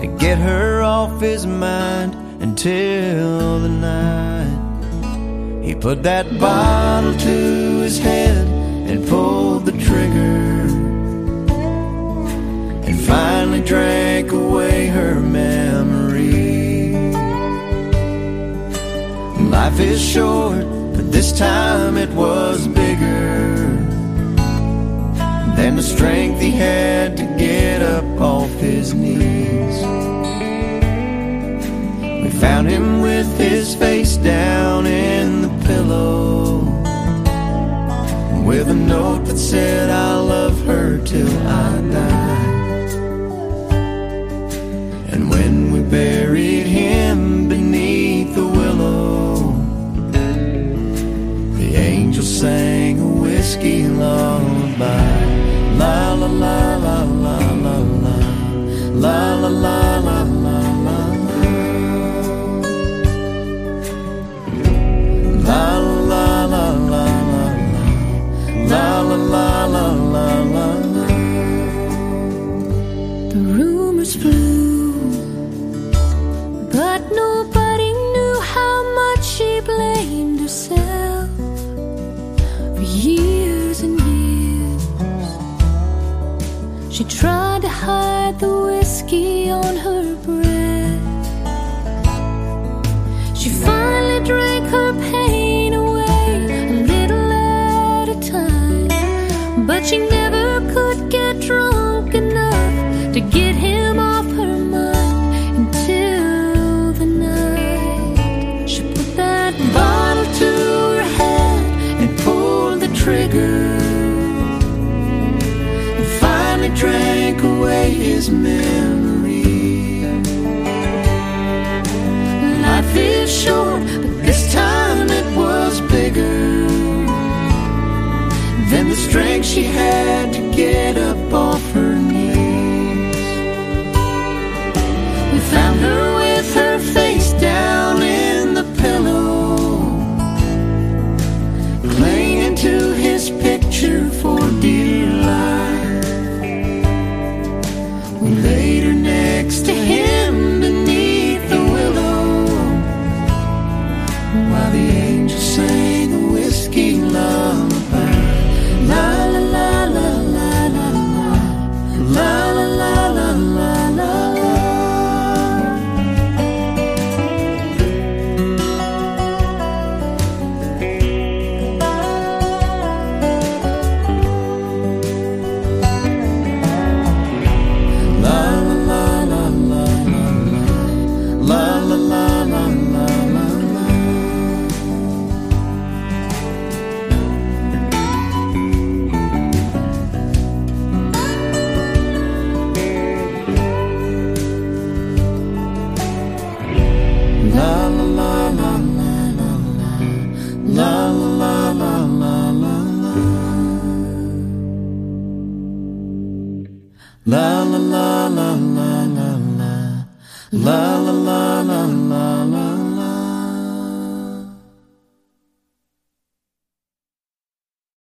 to get her off his mind until the night he put that bottle to his head and pulled the trigger and finally drank away her memory. Life is short, but this time it was bigger than the strength he had to up off his knees. We found him with his face down in the pillow, with a note that said, I love her till I die. La la la la la la. La la la la la la. La la la la la la. The rumors flew, but nobody knew how much she blamed herself. For years and years. She tried to hide trigger and finally drank away his memory. Life is short, but this time it was bigger than the strength she had to get up off her same. la la la la. la.